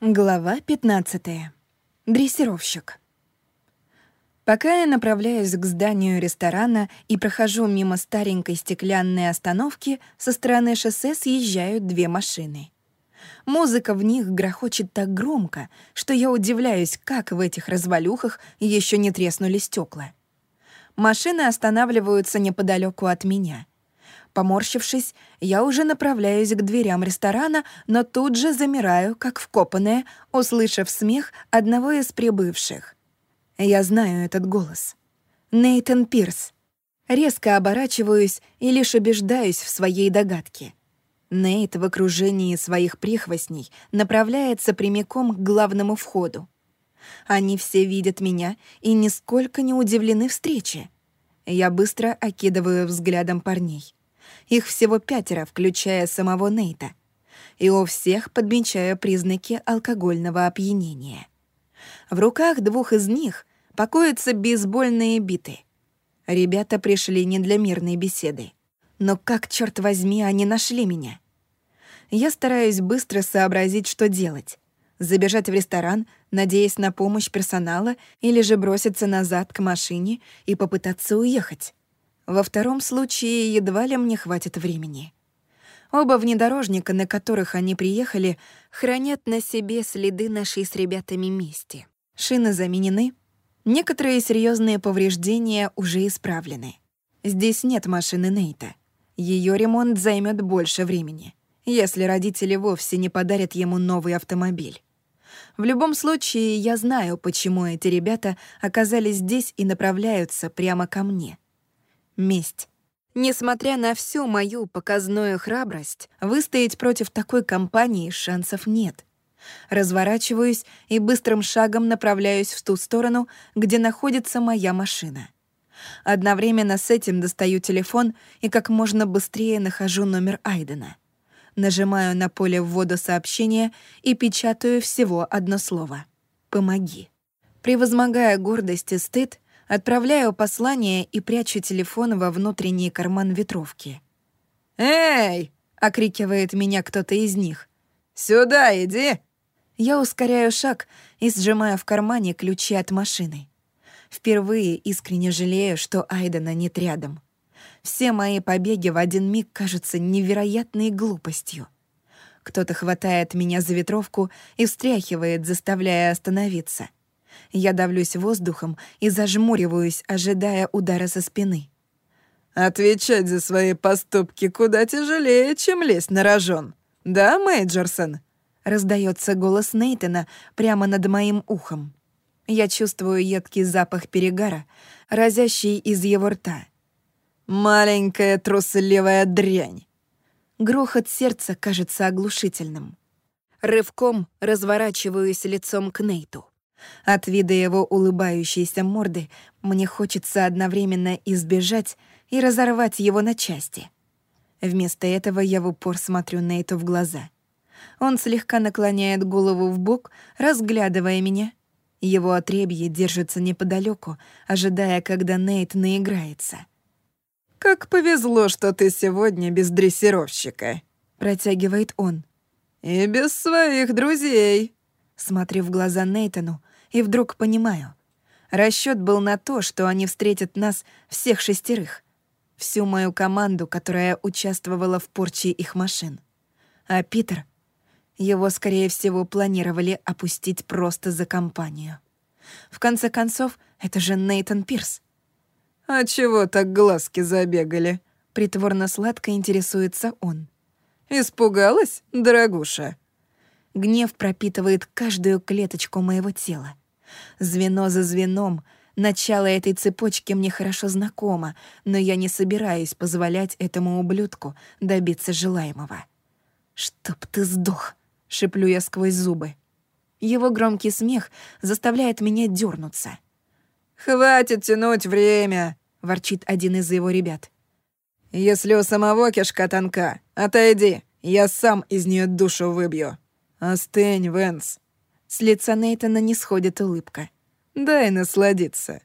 Глава 15. Дрессировщик. Пока я направляюсь к зданию ресторана и прохожу мимо старенькой стеклянной остановки, со стороны шоссе съезжают две машины. Музыка в них грохочет так громко, что я удивляюсь, как в этих развалюхах еще не треснули стекла. Машины останавливаются неподалеку от меня — Поморщившись, я уже направляюсь к дверям ресторана, но тут же замираю, как вкопанная, услышав смех одного из прибывших. Я знаю этот голос. Нейтан Пирс. Резко оборачиваюсь и лишь убеждаюсь в своей догадке. Нейт в окружении своих прихвостней направляется прямиком к главному входу. Они все видят меня и нисколько не удивлены встрече. Я быстро окидываю взглядом парней. Их всего пятеро, включая самого Нейта. И у всех подмечаю признаки алкогольного опьянения. В руках двух из них покоятся бейсбольные биты. Ребята пришли не для мирной беседы. Но как, черт возьми, они нашли меня? Я стараюсь быстро сообразить, что делать. Забежать в ресторан, надеясь на помощь персонала, или же броситься назад к машине и попытаться уехать. Во втором случае едва ли мне хватит времени. Оба внедорожника, на которых они приехали, хранят на себе следы нашей с ребятами мести. Шины заменены, некоторые серьезные повреждения уже исправлены. Здесь нет машины Нейта. Ее ремонт займет больше времени, если родители вовсе не подарят ему новый автомобиль. В любом случае, я знаю, почему эти ребята оказались здесь и направляются прямо ко мне — месть. Несмотря на всю мою показную храбрость, выстоять против такой компании шансов нет. Разворачиваюсь и быстрым шагом направляюсь в ту сторону, где находится моя машина. Одновременно с этим достаю телефон и как можно быстрее нахожу номер Айдена. Нажимаю на поле ввода сообщения и печатаю всего одно слово «Помоги». Превозмогая гордость и стыд, Отправляю послание и прячу телефон во внутренний карман ветровки. «Эй!» — окрикивает меня кто-то из них. «Сюда иди!» Я ускоряю шаг и сжимаю в кармане ключи от машины. Впервые искренне жалею, что Айдена нет рядом. Все мои побеги в один миг кажутся невероятной глупостью. Кто-то хватает меня за ветровку и встряхивает, заставляя остановиться — я давлюсь воздухом и зажмуриваюсь, ожидая удара со спины. «Отвечать за свои поступки куда тяжелее, чем лезть на рожон. Да, Мейджорсон?» Раздается голос Нейтона прямо над моим ухом. Я чувствую едкий запах перегара, разящий из его рта. «Маленькая трусливая дрянь!» Грохот сердца кажется оглушительным. Рывком разворачиваюсь лицом к Нейту. От вида его улыбающейся морды мне хочется одновременно избежать и разорвать его на части. Вместо этого я в упор смотрю Нейту в глаза. Он слегка наклоняет голову в бок, разглядывая меня. Его отребье держится неподалеку, ожидая, когда Нейт наиграется. «Как повезло, что ты сегодня без дрессировщика», — протягивает он. «И без своих друзей». Смотрю в глаза Нейтану, и вдруг понимаю. Расчет был на то, что они встретят нас всех шестерых. Всю мою команду, которая участвовала в порче их машин. А Питер... Его, скорее всего, планировали опустить просто за компанию. В конце концов, это же Нейтан Пирс. «А чего так глазки забегали?» Притворно сладко интересуется он. «Испугалась, дорогуша?» Гнев пропитывает каждую клеточку моего тела. Звено за звеном начало этой цепочки мне хорошо знакомо, но я не собираюсь позволять этому ублюдку добиться желаемого. «Чтоб ты сдох!» — шеплю я сквозь зубы. Его громкий смех заставляет меня дернуться. «Хватит тянуть время!» — ворчит один из его ребят. «Если у самого кишка тонка, отойди, я сам из нее душу выбью. Остынь, Венс!» С лица Нейтана не сходит улыбка. «Дай насладиться.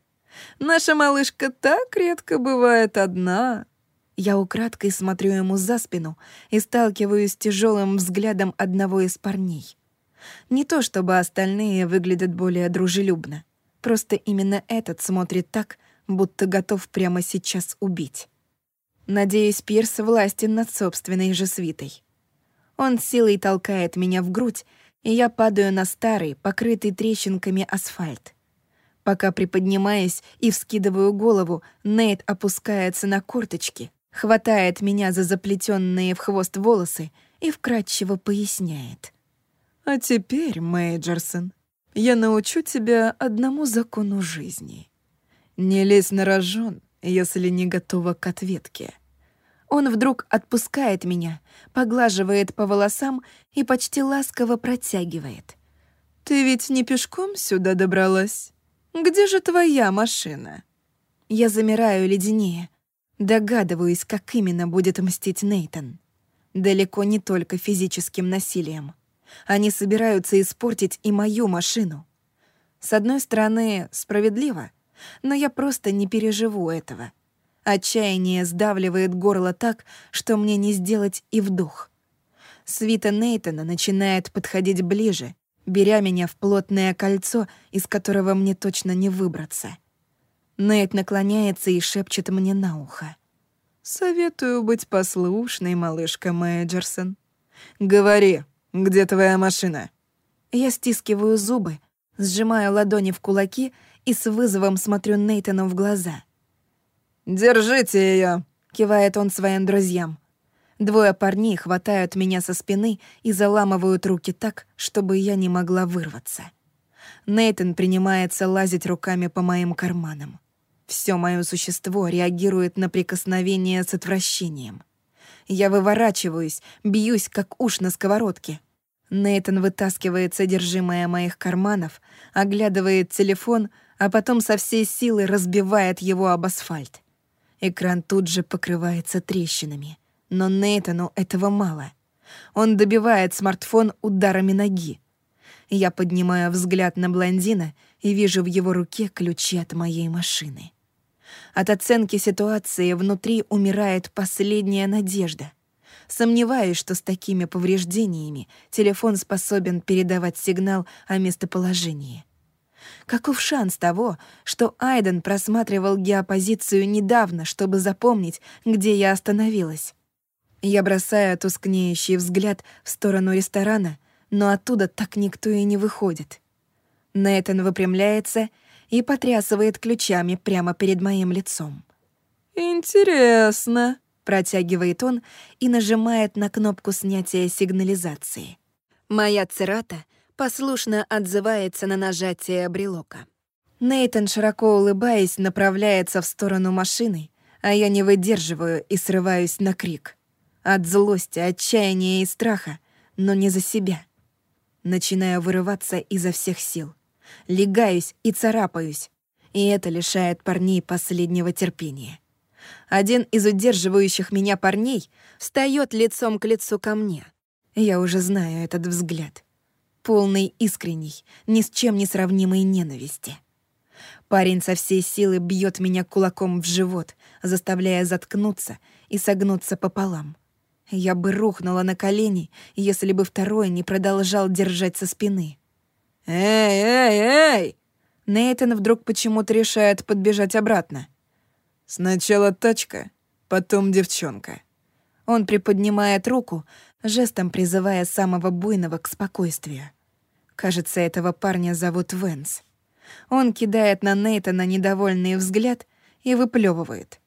Наша малышка так редко бывает одна». Я украдкой смотрю ему за спину и сталкиваюсь с тяжелым взглядом одного из парней. Не то чтобы остальные выглядят более дружелюбно. Просто именно этот смотрит так, будто готов прямо сейчас убить. Надеюсь, Пирс властен над собственной же свитой. Он силой толкает меня в грудь, и я падаю на старый, покрытый трещинками асфальт. Пока приподнимаясь и вскидываю голову, Нейт опускается на корточки, хватает меня за заплетенные в хвост волосы и вкратчиво поясняет. «А теперь, Мейджерсон, я научу тебя одному закону жизни. Не лезь на рожон, если не готова к ответке». Он вдруг отпускает меня, поглаживает по волосам и почти ласково протягивает. «Ты ведь не пешком сюда добралась? Где же твоя машина?» Я замираю леденее. Догадываюсь, как именно будет мстить Нейтон. Далеко не только физическим насилием. Они собираются испортить и мою машину. С одной стороны, справедливо, но я просто не переживу этого. Отчаяние сдавливает горло так, что мне не сделать и вдох. Свита Нейтона начинает подходить ближе, беря меня в плотное кольцо, из которого мне точно не выбраться. Нейт наклоняется и шепчет мне на ухо. «Советую быть послушной, малышка Мэджерсон. Говори, где твоя машина?» Я стискиваю зубы, сжимаю ладони в кулаки и с вызовом смотрю Нейтану в глаза. «Держите ее, кивает он своим друзьям. Двое парней хватают меня со спины и заламывают руки так, чтобы я не могла вырваться. Нейтан принимается лазить руками по моим карманам. Все мое существо реагирует на прикосновение с отвращением. Я выворачиваюсь, бьюсь, как уж на сковородке. Нейтан вытаскивает содержимое моих карманов, оглядывает телефон, а потом со всей силы разбивает его об асфальт. Экран тут же покрывается трещинами. Но Нейтану этого мало. Он добивает смартфон ударами ноги. Я поднимаю взгляд на блондина и вижу в его руке ключи от моей машины. От оценки ситуации внутри умирает последняя надежда. Сомневаюсь, что с такими повреждениями телефон способен передавать сигнал о местоположении. Каков шанс того, что Айден просматривал геопозицию недавно, чтобы запомнить, где я остановилась? Я бросаю тускнеющий взгляд в сторону ресторана, но оттуда так никто и не выходит. Нейтан выпрямляется и потрясывает ключами прямо перед моим лицом. «Интересно», — протягивает он и нажимает на кнопку снятия сигнализации. Моя церата послушно отзывается на нажатие брелока. Нейтан, широко улыбаясь, направляется в сторону машины, а я не выдерживаю и срываюсь на крик. От злости, отчаяния и страха, но не за себя. Начинаю вырываться изо всех сил. Легаюсь и царапаюсь, и это лишает парней последнего терпения. Один из удерживающих меня парней встает лицом к лицу ко мне. Я уже знаю этот взгляд полный искренней, ни с чем не сравнимой ненависти. Парень со всей силы бьет меня кулаком в живот, заставляя заткнуться и согнуться пополам. Я бы рухнула на колени, если бы второй не продолжал держать со спины. «Эй, эй, эй!» Нейтан вдруг почему-то решает подбежать обратно. «Сначала тачка, потом девчонка». Он приподнимает руку, жестом призывая самого буйного к спокойствию. Кажется, этого парня зовут Венс. Он кидает на Нейтана недовольный взгляд и выплевывает.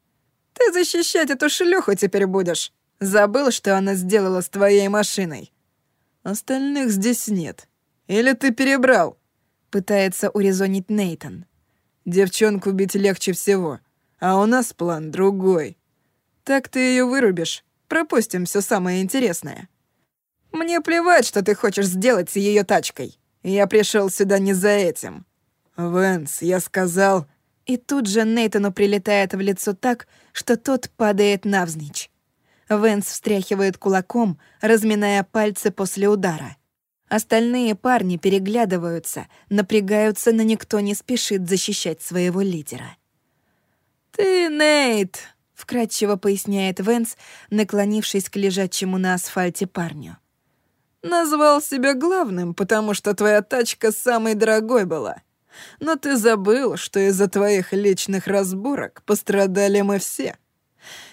«Ты защищать эту шлюху теперь будешь? Забыл, что она сделала с твоей машиной? Остальных здесь нет. Или ты перебрал?» Пытается урезонить Нейтан. «Девчонку бить легче всего, а у нас план другой. Так ты ее вырубишь, Пропустим все самое интересное. Мне плевать, что ты хочешь сделать с ее тачкой. Я пришел сюда не за этим. Венс, я сказал... И тут же Нейтану прилетает в лицо так, что тот падает навзничь. Венс встряхивает кулаком, разминая пальцы после удара. Остальные парни переглядываются, напрягаются, но никто не спешит защищать своего лидера. «Ты, Нейт, вкратчиво поясняет Венс, наклонившись к лежачему на асфальте парню. Назвал себя главным, потому что твоя тачка самой дорогой была. Но ты забыл, что из-за твоих личных разборок пострадали мы все.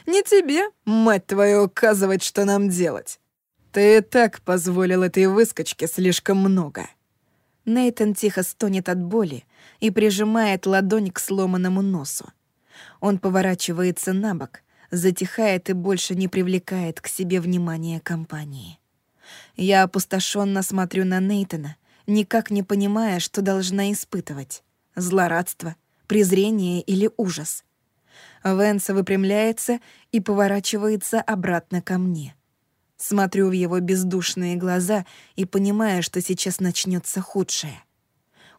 Не тебе, мать твою, указывать, что нам делать. Ты и так позволил этой выскочке слишком много. Нейтан тихо стонет от боли и прижимает ладонь к сломанному носу. Он поворачивается на бок, затихает и больше не привлекает к себе внимания компании. Я опустошенно смотрю на Нейтана, никак не понимая, что должна испытывать — злорадство, презрение или ужас. Венса выпрямляется и поворачивается обратно ко мне. Смотрю в его бездушные глаза и понимаю, что сейчас начнется худшее.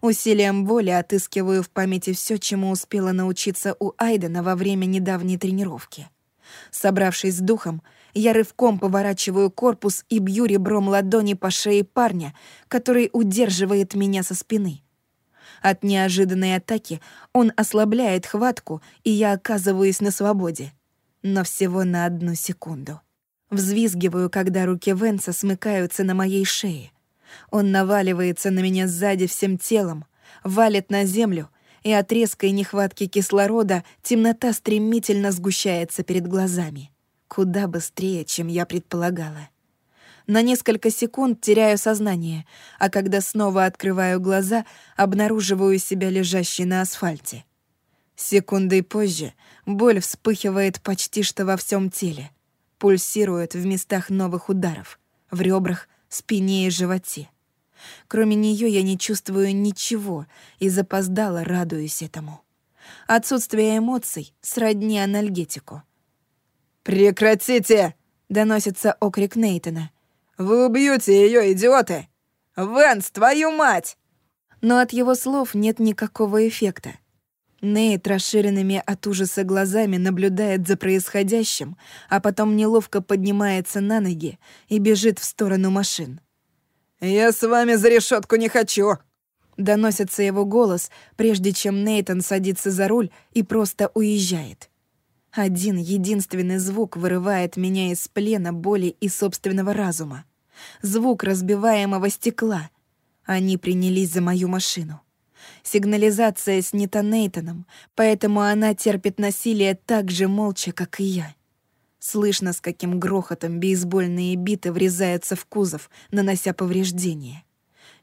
Усилием воли отыскиваю в памяти все, чему успела научиться у Айдена во время недавней тренировки. Собравшись с духом, я рывком поворачиваю корпус и бью ребром ладони по шее парня, который удерживает меня со спины. От неожиданной атаки он ослабляет хватку, и я оказываюсь на свободе. Но всего на одну секунду. Взвизгиваю, когда руки Венса смыкаются на моей шее. Он наваливается на меня сзади всем телом, валит на землю, и от резкой нехватки кислорода темнота стремительно сгущается перед глазами куда быстрее, чем я предполагала. На несколько секунд теряю сознание, а когда снова открываю глаза, обнаруживаю себя лежащей на асфальте. Секундой позже боль вспыхивает почти что во всем теле, пульсирует в местах новых ударов, в ребрах, спине и животе. Кроме нее я не чувствую ничего и запоздало радуюсь этому. Отсутствие эмоций сродни анальгетику — «Прекратите!» — доносится окрик Нейтона. «Вы убьете ее, идиоты! Венс, твою мать!» Но от его слов нет никакого эффекта. Нейт расширенными от ужаса глазами наблюдает за происходящим, а потом неловко поднимается на ноги и бежит в сторону машин. «Я с вами за решетку не хочу!» Доносится его голос, прежде чем Нейтон садится за руль и просто уезжает. Один единственный звук вырывает меня из плена боли и собственного разума. Звук разбиваемого стекла. Они принялись за мою машину. Сигнализация снята Нейтаном, поэтому она терпит насилие так же молча, как и я. Слышно, с каким грохотом бейсбольные биты врезаются в кузов, нанося повреждения.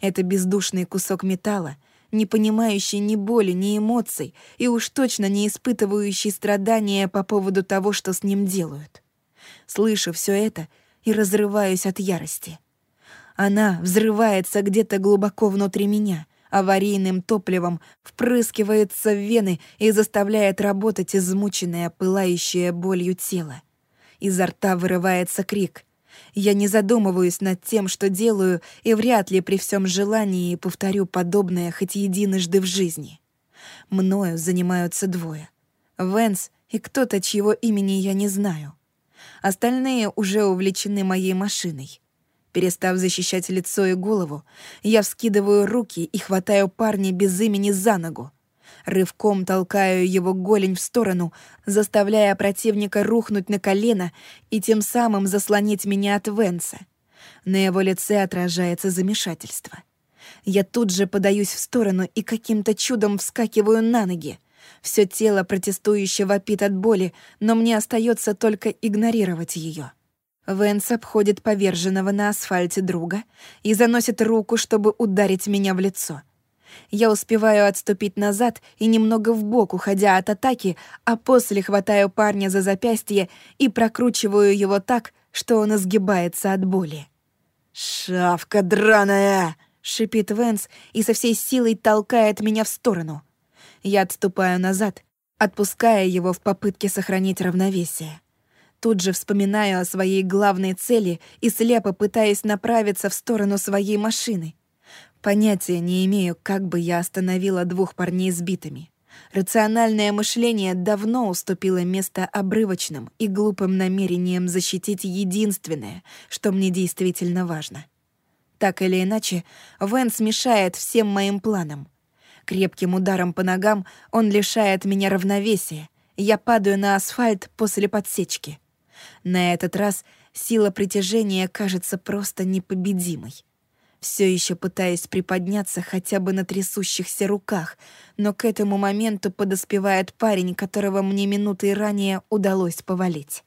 Это бездушный кусок металла — не понимающий ни боли, ни эмоций и уж точно не испытывающий страдания по поводу того, что с ним делают. Слышу все это и разрываюсь от ярости. Она взрывается где-то глубоко внутри меня, аварийным топливом впрыскивается в вены и заставляет работать измученное, пылающее болью тело. Изо рта вырывается крик — я не задумываюсь над тем, что делаю, и вряд ли при всем желании повторю подобное хоть единожды в жизни. Мною занимаются двое. Венс и кто-то, чьего имени я не знаю. Остальные уже увлечены моей машиной. Перестав защищать лицо и голову, я вскидываю руки и хватаю парня без имени за ногу. Рывком толкаю его голень в сторону, заставляя противника рухнуть на колено и тем самым заслонить меня от Венса. На его лице отражается замешательство. Я тут же подаюсь в сторону и каким-то чудом вскакиваю на ноги. Все тело протестующе вопит от боли, но мне остается только игнорировать ее. Венс обходит поверженного на асфальте друга и заносит руку, чтобы ударить меня в лицо — я успеваю отступить назад и немного вбок, уходя от атаки, а после хватаю парня за запястье и прокручиваю его так, что он изгибается от боли. «Шавка драная!» — шипит Венс и со всей силой толкает меня в сторону. Я отступаю назад, отпуская его в попытке сохранить равновесие. Тут же вспоминаю о своей главной цели и слепо пытаясь направиться в сторону своей машины — Понятия не имею, как бы я остановила двух парней сбитыми. Рациональное мышление давно уступило место обрывочным и глупым намерениям защитить единственное, что мне действительно важно. Так или иначе, Вэн смешает всем моим планам. Крепким ударом по ногам он лишает меня равновесия. Я падаю на асфальт после подсечки. На этот раз Сила притяжения кажется просто непобедимой. Все еще пытаясь приподняться хотя бы на трясущихся руках, но к этому моменту подоспевает парень, которого мне минуты ранее удалось повалить.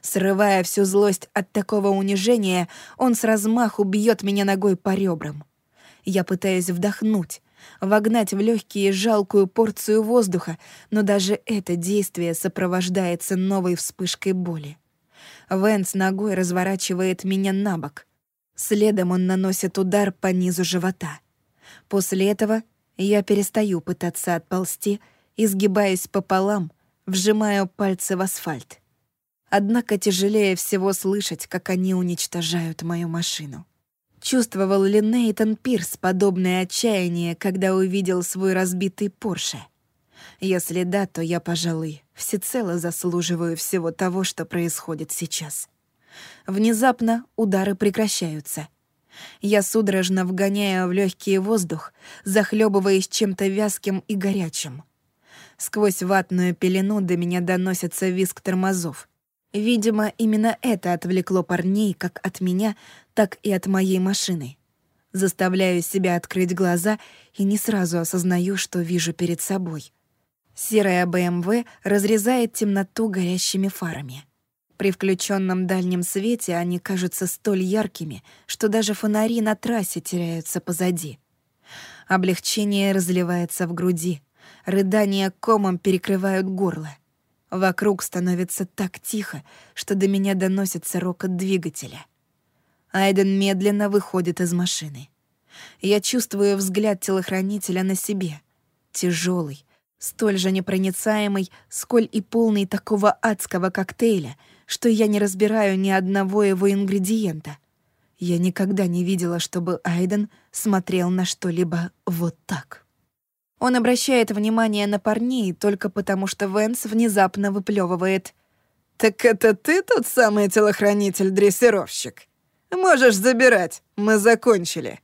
Срывая всю злость от такого унижения, он с размаху бьет меня ногой по ребрам. Я пытаюсь вдохнуть, вогнать в легкие жалкую порцию воздуха, но даже это действие сопровождается новой вспышкой боли. Венс ногой разворачивает меня на бок. Следом он наносит удар по низу живота. После этого я перестаю пытаться отползти и, сгибаясь пополам, вжимаю пальцы в асфальт. Однако тяжелее всего слышать, как они уничтожают мою машину. Чувствовал ли Нейтан Пирс подобное отчаяние, когда увидел свой разбитый Порше? Если да, то я, пожалуй, всецело заслуживаю всего того, что происходит сейчас. Внезапно удары прекращаются. Я судорожно вгоняю в легкий воздух, захлебываясь чем-то вязким и горячим. Сквозь ватную пелену до меня доносится визг тормозов. Видимо, именно это отвлекло парней как от меня, так и от моей машины. Заставляю себя открыть глаза и не сразу осознаю, что вижу перед собой. Серая БМВ разрезает темноту горящими фарами. При включенном дальнем свете они кажутся столь яркими, что даже фонари на трассе теряются позади. Облегчение разливается в груди. Рыдания комом перекрывают горло. Вокруг становится так тихо, что до меня доносится рокот двигателя. Айден медленно выходит из машины. Я чувствую взгляд телохранителя на себе. Тяжелый, столь же непроницаемый, сколь и полный такого адского коктейля, что я не разбираю ни одного его ингредиента. Я никогда не видела, чтобы Айден смотрел на что-либо вот так. Он обращает внимание на парней только потому, что Венс внезапно выплевывает. «Так это ты тот самый телохранитель-дрессировщик? Можешь забирать, мы закончили».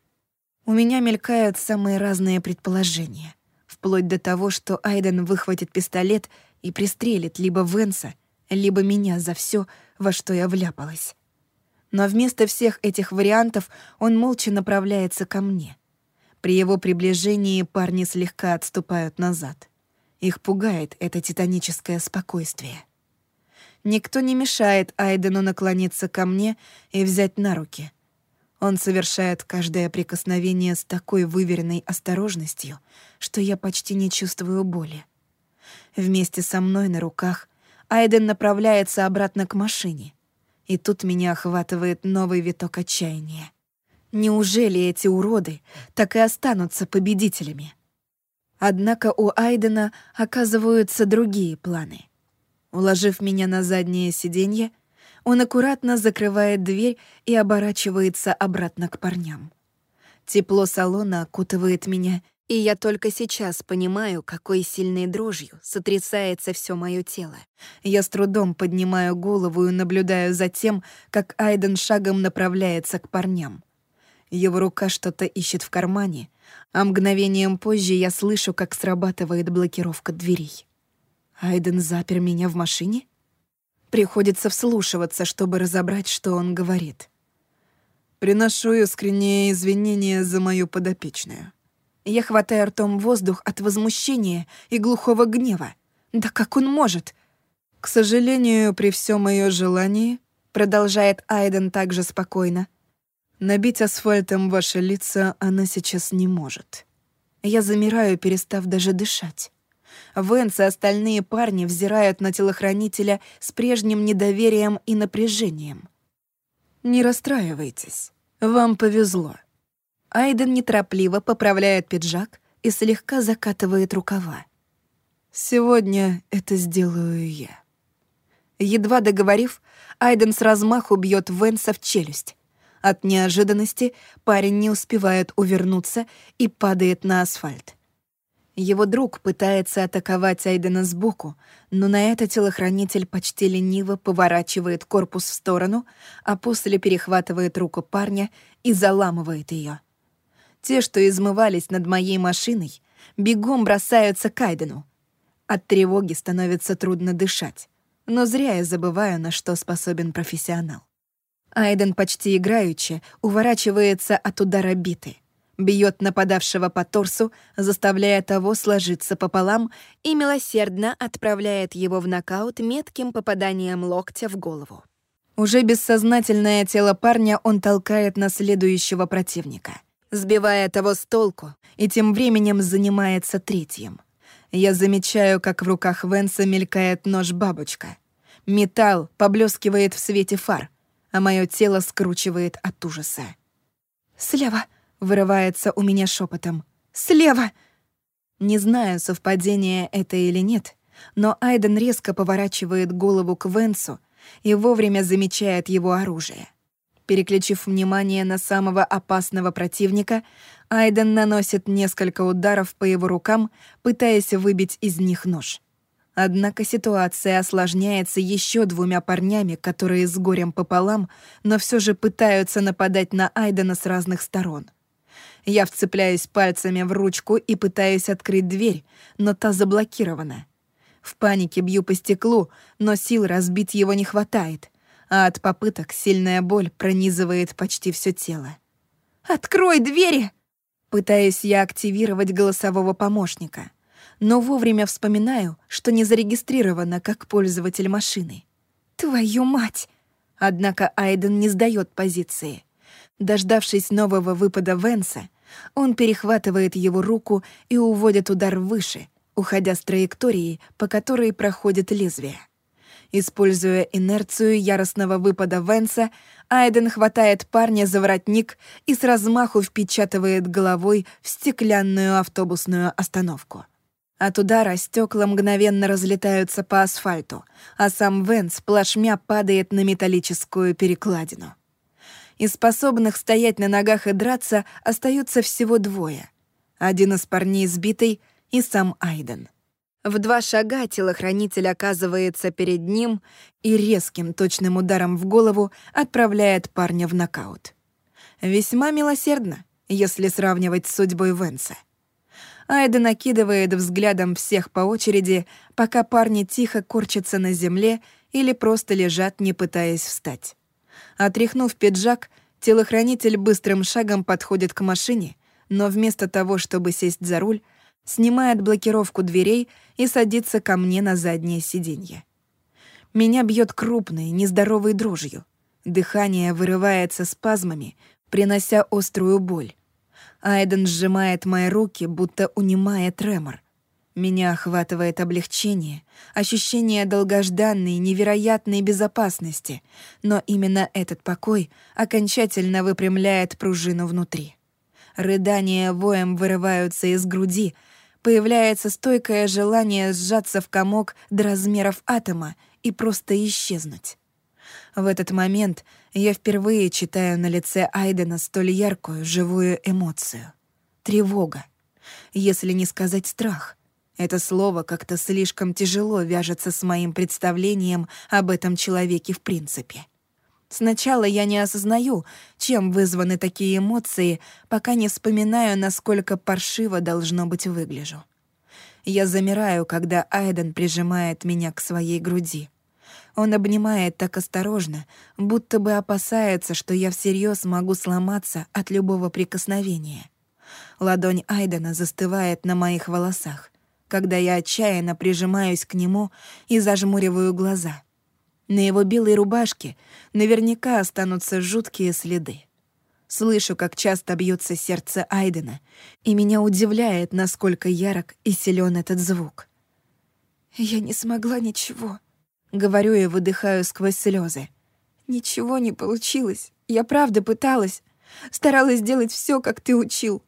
У меня мелькают самые разные предположения, вплоть до того, что Айден выхватит пистолет и пристрелит либо Венса, либо меня за все, во что я вляпалась. Но вместо всех этих вариантов он молча направляется ко мне — при его приближении парни слегка отступают назад. Их пугает это титаническое спокойствие. Никто не мешает Айдену наклониться ко мне и взять на руки. Он совершает каждое прикосновение с такой выверенной осторожностью, что я почти не чувствую боли. Вместе со мной на руках Айден направляется обратно к машине. И тут меня охватывает новый виток отчаяния. Неужели эти уроды так и останутся победителями? Однако у Айдена оказываются другие планы. Уложив меня на заднее сиденье, он аккуратно закрывает дверь и оборачивается обратно к парням. Тепло салона окутывает меня, и я только сейчас понимаю, какой сильной дрожью сотрясается все мое тело. Я с трудом поднимаю голову и наблюдаю за тем, как Айден шагом направляется к парням. Его рука что-то ищет в кармане, а мгновением позже я слышу, как срабатывает блокировка дверей. Айден запер меня в машине? Приходится вслушиваться, чтобы разобрать, что он говорит. Приношу искреннее извинения за мою подопечную. Я хватаю ртом воздух от возмущения и глухого гнева. Да как он может? К сожалению, при всем моё желании, продолжает Айден также спокойно, Набить асфальтом ваши лица она сейчас не может. Я замираю, перестав даже дышать. Венс и остальные парни взирают на телохранителя с прежним недоверием и напряжением. «Не расстраивайтесь, вам повезло». Айден неторопливо поправляет пиджак и слегка закатывает рукава. «Сегодня это сделаю я». Едва договорив, Айден с размаху бьет Венса в челюсть. От неожиданности парень не успевает увернуться и падает на асфальт. Его друг пытается атаковать Айдена сбоку, но на это телохранитель почти лениво поворачивает корпус в сторону, а после перехватывает руку парня и заламывает ее. Те, что измывались над моей машиной, бегом бросаются к Айдену. От тревоги становится трудно дышать, но зря я забываю, на что способен профессионал. Айден почти играючи уворачивается от удара биты, бьет нападавшего по торсу, заставляя того сложиться пополам и милосердно отправляет его в нокаут метким попаданием локтя в голову. Уже бессознательное тело парня он толкает на следующего противника, сбивая того с толку, и тем временем занимается третьим. Я замечаю, как в руках Венса мелькает нож-бабочка. Металл поблескивает в свете фар — а мое тело скручивает от ужаса. «Слева!» — вырывается у меня шепотом. «Слева!» Не знаю, совпадение это или нет, но Айден резко поворачивает голову к Венсу и вовремя замечает его оружие. Переключив внимание на самого опасного противника, Айден наносит несколько ударов по его рукам, пытаясь выбить из них нож. Однако ситуация осложняется еще двумя парнями, которые с горем пополам, но все же пытаются нападать на Айдена с разных сторон. Я вцепляюсь пальцами в ручку и пытаюсь открыть дверь, но та заблокирована. В панике бью по стеклу, но сил разбить его не хватает, а от попыток сильная боль пронизывает почти все тело. «Открой двери!» Пытаюсь я активировать голосового помощника — но вовремя вспоминаю, что не зарегистрирована как пользователь машины. Твою мать! Однако Айден не сдает позиции. Дождавшись нового выпада Венса, он перехватывает его руку и уводит удар выше, уходя с траектории, по которой проходит лезвие. Используя инерцию яростного выпада Венса, Айден хватает парня за воротник и с размаху впечатывает головой в стеклянную автобусную остановку. От удара стекла мгновенно разлетаются по асфальту, а сам Венс плашмя падает на металлическую перекладину. Из способных стоять на ногах и драться остаются всего двое. Один из парней сбитый и сам Айден. В два шага телохранитель оказывается перед ним и резким точным ударом в голову отправляет парня в нокаут. Весьма милосердно, если сравнивать с судьбой Венса. Айда накидывает взглядом всех по очереди, пока парни тихо корчатся на земле или просто лежат, не пытаясь встать. Отряхнув пиджак, телохранитель быстрым шагом подходит к машине, но вместо того, чтобы сесть за руль, снимает блокировку дверей и садится ко мне на заднее сиденье. Меня бьет крупной, нездоровой дрожью. Дыхание вырывается спазмами, принося острую боль. Айден сжимает мои руки, будто унимая тремор. Меня охватывает облегчение, ощущение долгожданной, невероятной безопасности, но именно этот покой окончательно выпрямляет пружину внутри. Рыдания воем вырываются из груди, появляется стойкое желание сжаться в комок до размеров атома и просто исчезнуть. В этот момент я впервые читаю на лице Айдена столь яркую, живую эмоцию. Тревога. Если не сказать страх. Это слово как-то слишком тяжело вяжется с моим представлением об этом человеке в принципе. Сначала я не осознаю, чем вызваны такие эмоции, пока не вспоминаю, насколько паршиво должно быть выгляжу. Я замираю, когда Айден прижимает меня к своей груди. Он обнимает так осторожно, будто бы опасается, что я всерьез могу сломаться от любого прикосновения. Ладонь Айдена застывает на моих волосах, когда я отчаянно прижимаюсь к нему и зажмуриваю глаза. На его белой рубашке наверняка останутся жуткие следы. Слышу, как часто бьется сердце Айдена, и меня удивляет, насколько ярок и силен этот звук. «Я не смогла ничего», Говорю и выдыхаю сквозь слезы. Ничего не получилось. Я правда пыталась. Старалась сделать все, как ты учил.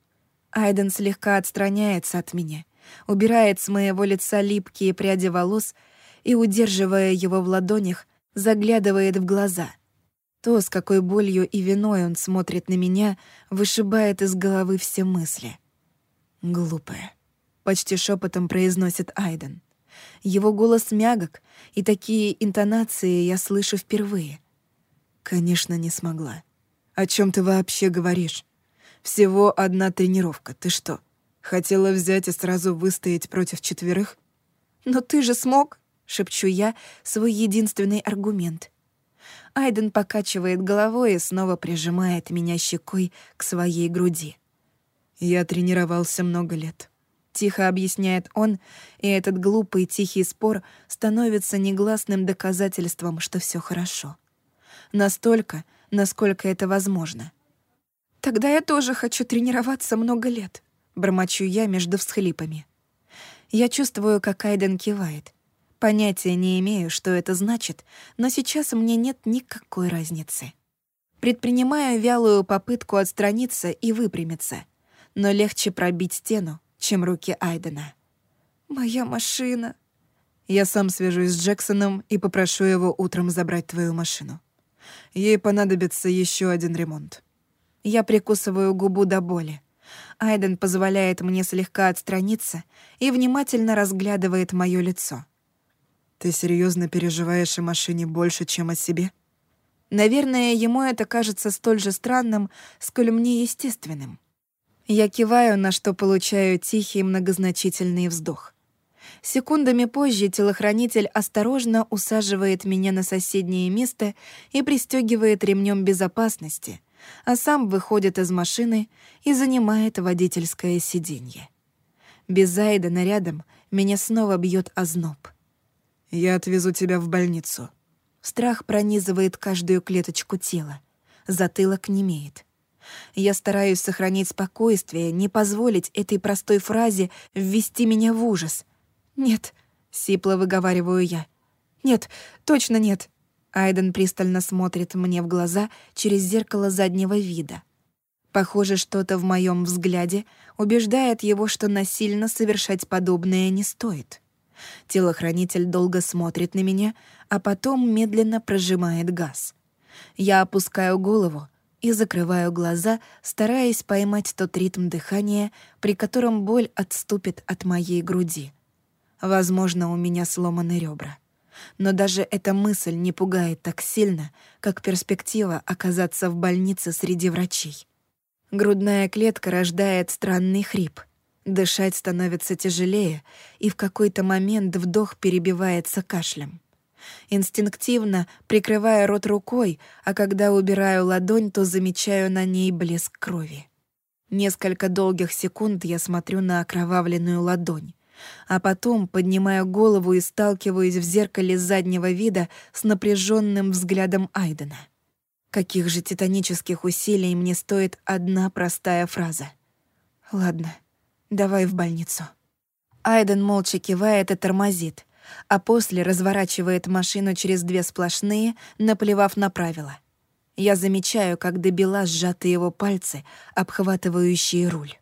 Айден слегка отстраняется от меня, убирает с моего лица липкие пряди волос и, удерживая его в ладонях, заглядывает в глаза. То, с какой болью и виной он смотрит на меня, вышибает из головы все мысли. «Глупая», — почти шепотом произносит Айден. Его голос мягок, и такие интонации я слышу впервые. Конечно, не смогла. О чем ты вообще говоришь? Всего одна тренировка. Ты что, хотела взять и сразу выстоять против четверых? Но ты же смог, шепчу я свой единственный аргумент. Айден покачивает головой и снова прижимает меня щекой к своей груди. «Я тренировался много лет», — тихо объясняет он, и этот глупый тихий спор становится негласным доказательством, что все хорошо. Настолько, насколько это возможно. «Тогда я тоже хочу тренироваться много лет», — бормочу я между всхлипами. Я чувствую, как Айден кивает. Понятия не имею, что это значит, но сейчас мне нет никакой разницы. Предпринимаю вялую попытку отстраниться и выпрямиться, но легче пробить стену, чем руки Айдена. «Моя машина». Я сам свяжусь с Джексоном и попрошу его утром забрать твою машину. Ей понадобится еще один ремонт. Я прикусываю губу до боли. Айден позволяет мне слегка отстраниться и внимательно разглядывает моё лицо. «Ты серьезно переживаешь о машине больше, чем о себе?» Наверное, ему это кажется столь же странным, сколь мне естественным. Я киваю, на что получаю тихий многозначительный вздох. Секундами позже телохранитель осторожно усаживает меня на соседнее место и пристегивает ремнем безопасности, а сам выходит из машины и занимает водительское сиденье. Без Зайдена рядом меня снова бьет озноб. «Я отвезу тебя в больницу». Страх пронизывает каждую клеточку тела. Затылок немеет. Я стараюсь сохранить спокойствие, не позволить этой простой фразе ввести меня в ужас. «Нет», — сипло выговариваю я. «Нет, точно нет». Айден пристально смотрит мне в глаза через зеркало заднего вида. Похоже, что-то в моем взгляде убеждает его, что насильно совершать подобное не стоит. Телохранитель долго смотрит на меня, а потом медленно прожимает газ. Я опускаю голову и закрываю глаза, стараясь поймать тот ритм дыхания, при котором боль отступит от моей груди. Возможно, у меня сломаны ребра но даже эта мысль не пугает так сильно, как перспектива оказаться в больнице среди врачей. Грудная клетка рождает странный хрип. Дышать становится тяжелее, и в какой-то момент вдох перебивается кашлем. Инстинктивно прикрывая рот рукой, а когда убираю ладонь, то замечаю на ней блеск крови. Несколько долгих секунд я смотрю на окровавленную ладонь, а потом поднимаю голову и сталкиваюсь в зеркале заднего вида с напряженным взглядом Айдена. Каких же титанических усилий мне стоит одна простая фраза. «Ладно, давай в больницу». Айден молча кивает и тормозит, а после разворачивает машину через две сплошные, наплевав на правила. Я замечаю, как добила сжаты его пальцы, обхватывающие руль.